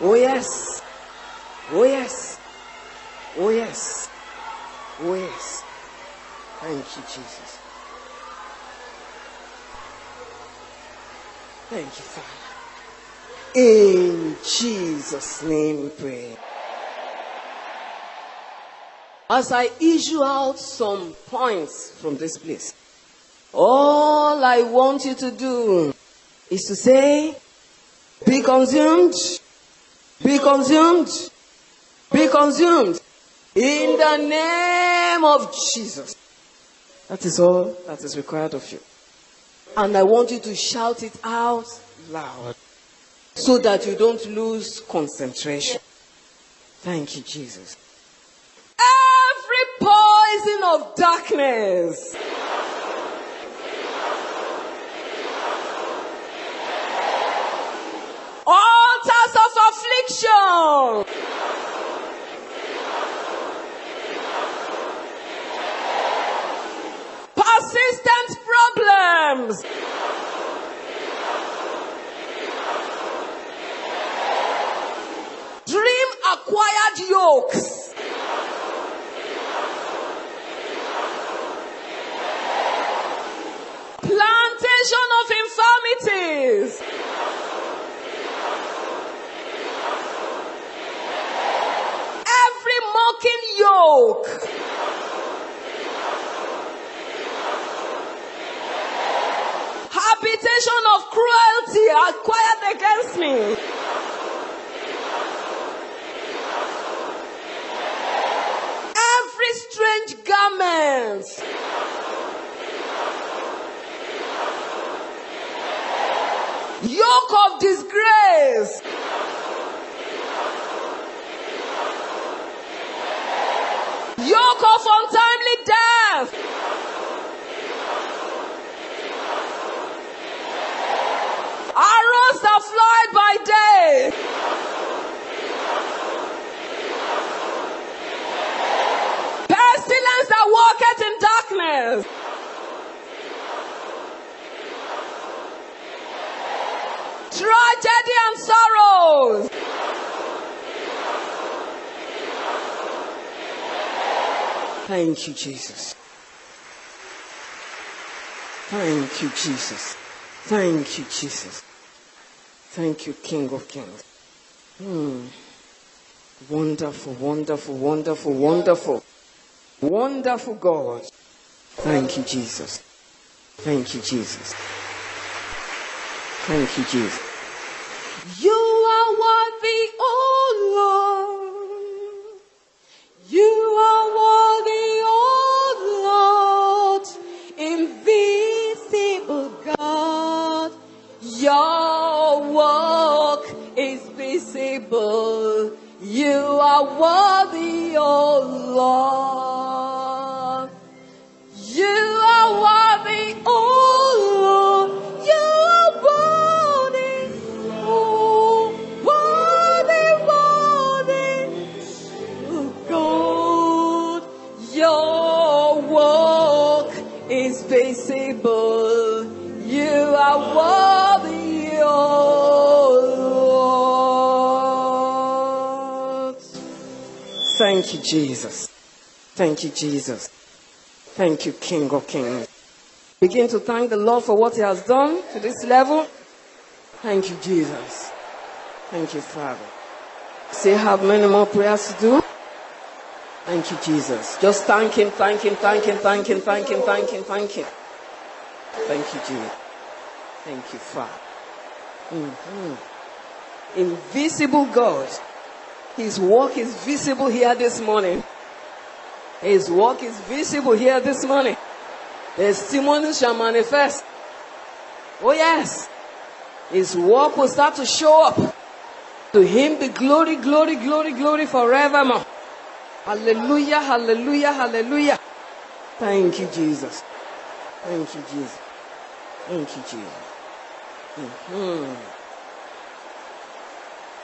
Oh yes. Oh yes. Oh yes. Oh yes. Thank you, Jesus. Thank you, Father. In Jesus' name we pray. As I issue out some points from this place, all I want you to do is to say, be consumed, be consumed, be consumed in the name of Jesus. That is all that is required of you. And I want you to shout it out loud so that you don't lose concentration. Thank you, Jesus. Every poison of darkness. show! Persistent problems! Dream acquired yokes. Plantation of infirmities. Yoke. Habitation of cruelty acquired against me. Every strange garment. Yoke of disgrace. Yoke of untimely death. Arrows that fly by day. Pestilence that walketh in darkness. Tragedy and sorrows. Thank you, Jesus. Thank you, Jesus. Thank you, Jesus. Thank you, King of Kings. Hmm. Wonderful, wonderful, wonderful, wonderful. Wonderful God. Thank you, Jesus. Thank you, Jesus. Thank you, Jesus. You are worthy, oh You Thank you, Jesus. Thank you, Jesus. Thank you, King of Kings. Begin to thank the Lord for what He has done to this level. Thank you, Jesus. Thank you, Father. Still have many more prayers to do. Thank you, Jesus. Just thank Him, thank Him, thank Him, thank Him, thank Him, thank Him, thank Him. Thank you, Jesus. Thank you, Father. Mhm. Invisible God. His work is visible here this morning. His work is visible here this morning. Testimonies shall manifest. Oh, yes. His work will start to show up. To him be glory, glory, glory, glory forevermore. Hallelujah, hallelujah, hallelujah. Thank you, Jesus. Thank you, Jesus. Thank you, Jesus. Mhm.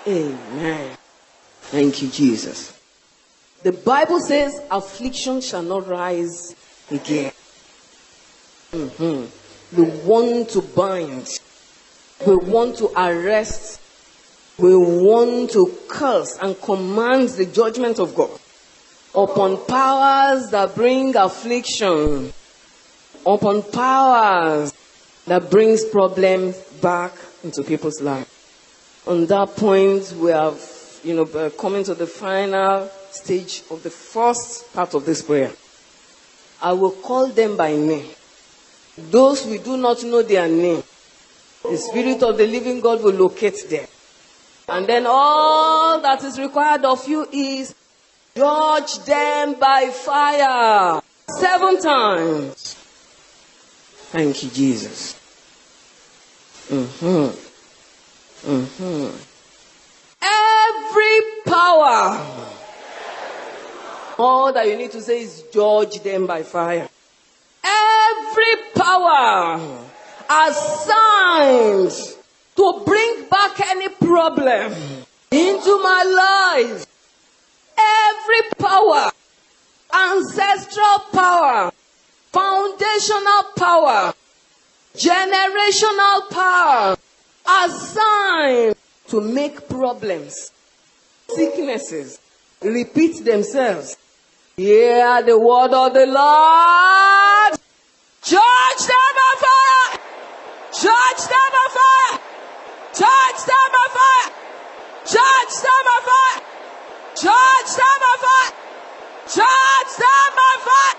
Amen. Thank you, Jesus. The Bible says affliction shall not rise again. Mhm. We want to bind. We want to arrest. We want to curse and command the judgment of God upon powers that bring affliction, upon powers that brings problems back into people's lives. On that point, we have, you know, uh, coming to the final stage of the first part of this prayer. I will call them by name. Those we do not know their name, the Spirit of the living God will locate them. And then all that is required of you is judge them by fire. Seven times. Thank you, Jesus. hmm hmm Every power. All that you need to say is judge them by fire. Every power assigned to bring back any problem into my life. Every power, ancestral power, foundational power, generational power, assigned to make problems, sicknesses repeat themselves. Hear the word of the Lord. Judge them on fire. Judge them on fire. Judge them on fire. Judge them on fire. Judge them on fire. Judge them on fire.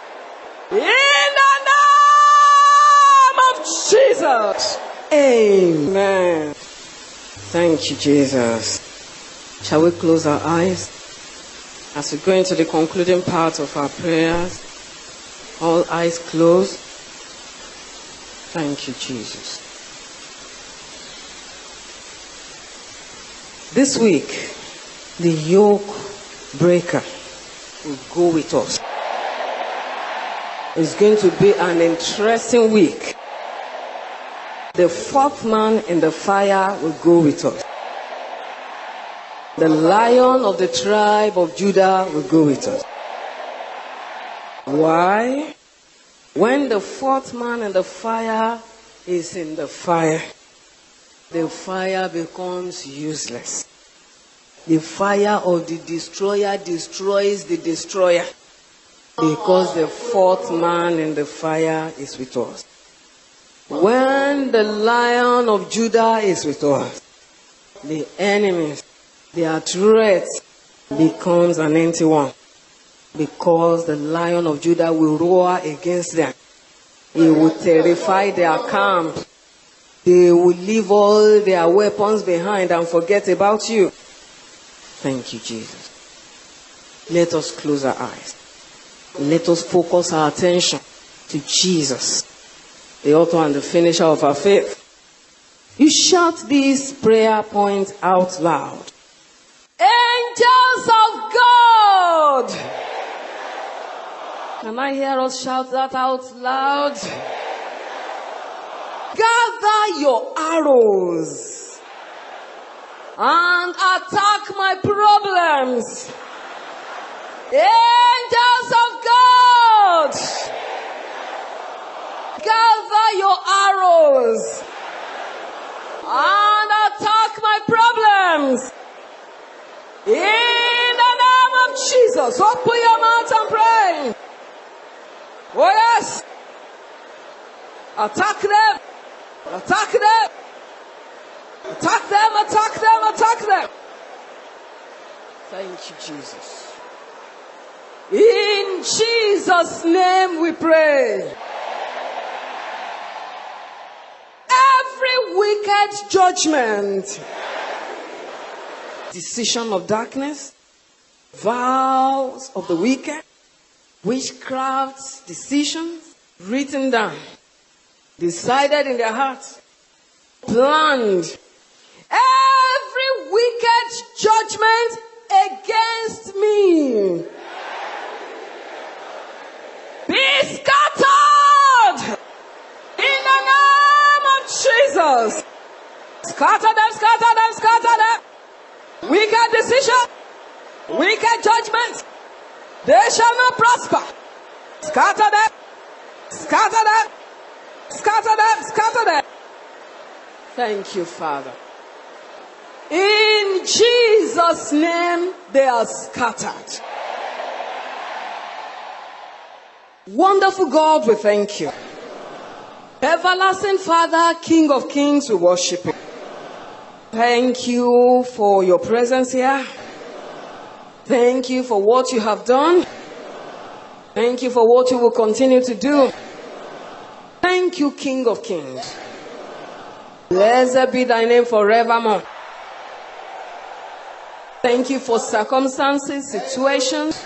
In the name of Jesus. Amen. Thank you, Jesus. Shall we close our eyes as we go into the concluding part of our prayers? All eyes closed. Thank you, Jesus. This week, the yoke breaker will go with us. It's going to be an interesting week. The fourth man in the fire will go with us. The lion of the tribe of Judah will go with us. Why? When the fourth man in the fire is in the fire, the fire becomes useless. The fire of the destroyer destroys the destroyer because the fourth man in the fire is with us. When the lion of Judah is with us, the enemies, their threat becomes an empty one because the lion of Judah will roar against them. He will terrify their camp. They will leave all their weapons behind and forget about you. Thank you, Jesus. Let us close our eyes. Let us focus our attention to Jesus, the author and the finisher of our faith. You shout this prayer point out loud. Angels of God! Can I hear us shout that out loud? Gather your arrows and attack my problems. Angels of God, gather your arrows and attack my problems. In the name of Jesus, open your mouth and pray. Oh yes. Attack them. Attack them. Attack them, attack them, attack them. Thank you, Jesus. In Jesus' name we pray. Every wicked judgment, decision of darkness, vows of the wicked, witchcraft decisions written down, decided in their hearts, planned. Every wicked judgment against me. Be scattered in the name of Jesus. Scatter them, scatter them, scatter them. Wicked decision, wicked judgment, they shall not prosper. Scatter them, scatter them, scatter them, scatter them. Thank you, Father. In Jesus' name, they are scattered. Wonderful God, we thank you. Everlasting Father, King of Kings, we worship you. Thank you for your presence here. Thank you for what you have done. Thank you for what you will continue to do. Thank you, King of Kings. Blessed be thy name forevermore. Thank you for circumstances, situations,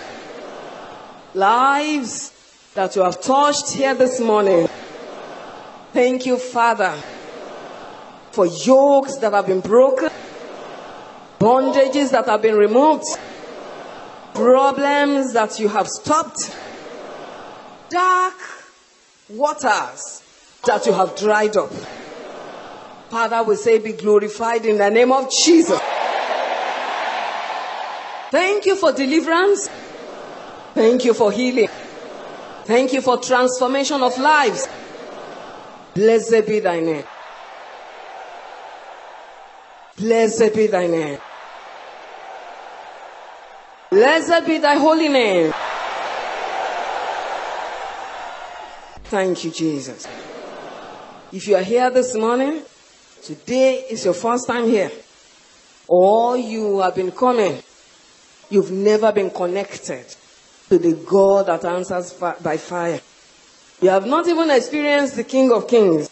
lives that you have touched here this morning. Thank you, Father, for yokes that have been broken, bondages that have been removed, problems that you have stopped, dark waters that you have dried up. Father, we say, be glorified in the name of Jesus. Thank you for deliverance. Thank you for healing. Thank you for transformation of lives. Blessed be thy name. Blessed be thy name. Blessed be thy holy name. Thank you, Jesus. If you are here this morning, today is your first time here, or you have been coming, you've never been connected to the God that answers by fire. You have not even experienced the King of Kings.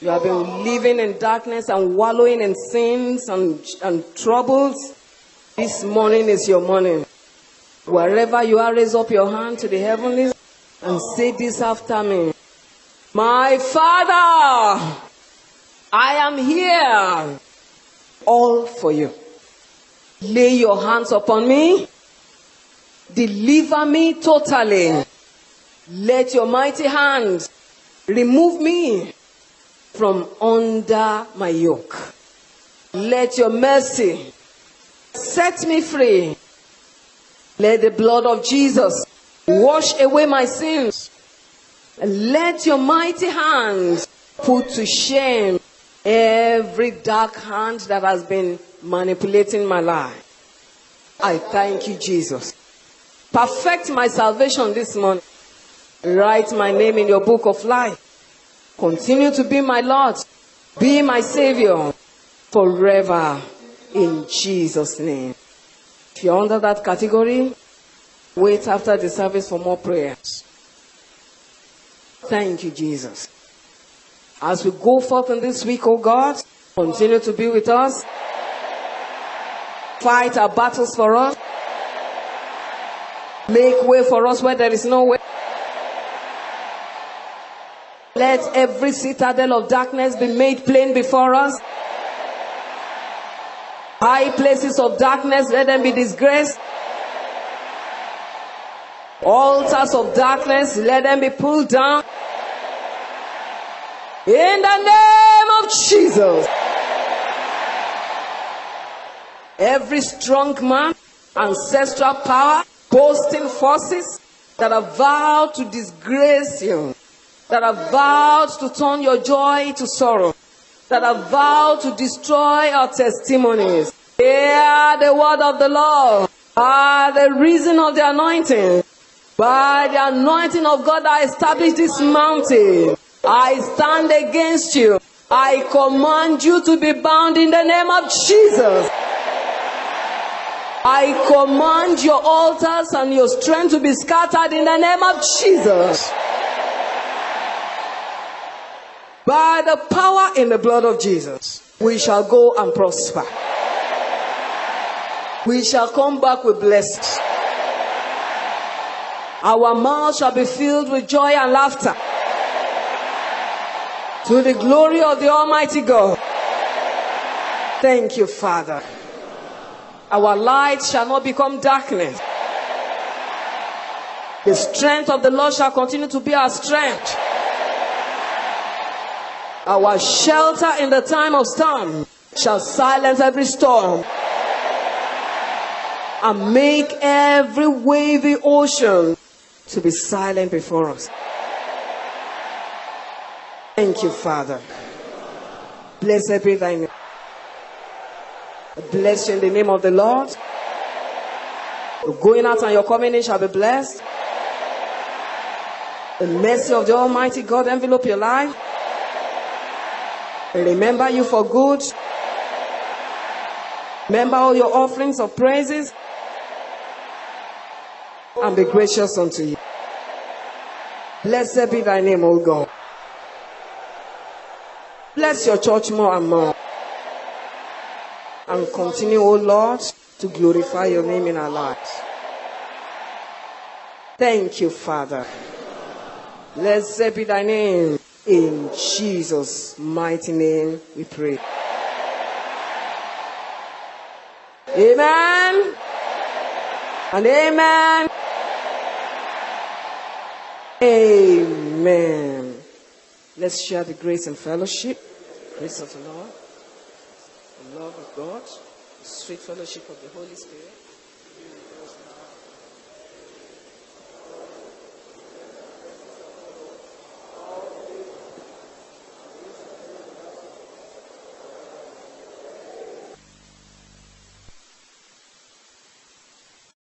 You have been living in darkness and wallowing in sins and, and troubles. This morning is your morning. Wherever you are, raise up your hand to the heavenlies and say this after me. My Father, I am here all for you. Lay your hands upon me. Deliver me totally. Let your mighty hand remove me from under my yoke. Let your mercy set me free. Let the blood of Jesus wash away my sins. Let your mighty hand put to shame every dark hand that has been manipulating my life. I thank you, Jesus. Perfect my salvation this morning. Write my name in your book of life. Continue to be my Lord. Be my Savior forever in Jesus' name. If you're under that category, wait after the service for more prayers. Thank you, Jesus. As we go forth in this week, oh God, continue to be with us. Fight our battles for us. Make way for us where there is no way. Let every citadel of darkness be made plain before us. High places of darkness, let them be disgraced. Altars of darkness, let them be pulled down. In the name of Jesus. Every strong man, ancestral power, boasting forces that are vowed to disgrace you, that are vowed to turn your joy to sorrow, that are vowed to destroy our testimonies. Hear the word of the Lord. By the reason of the anointing, by the anointing of God, I establish this mountain. I stand against you. I command you to be bound in the name of Jesus. I command your altars and your strength to be scattered in the name of Jesus. By the power in the blood of Jesus, we shall go and prosper. We shall come back with blessings. Our mouth shall be filled with joy and laughter. To the glory of the Almighty God. Thank you, Father. Our light shall not become darkness. The strength of the Lord shall continue to be our strength. Our shelter in the time of storm shall silence every storm and make every wavy ocean to be silent before us. Thank you, Father. Blessed be thy name. Bless you in the name of the Lord. Going out and your coming in shall be blessed. The mercy of the Almighty God envelop your life. Remember you for good. Remember all your offerings of praises. And be gracious unto you. Blessed be thy name, O God. Bless your church more and more. And continue, O Lord, to glorify your name in our lives. Thank you, Father. Blessed be thy name. In Jesus' mighty name we pray. Amen. And amen. Amen. Let's share the grace and fellowship. Grace of the Lord, the love of God, the sweet fellowship of the Holy Spirit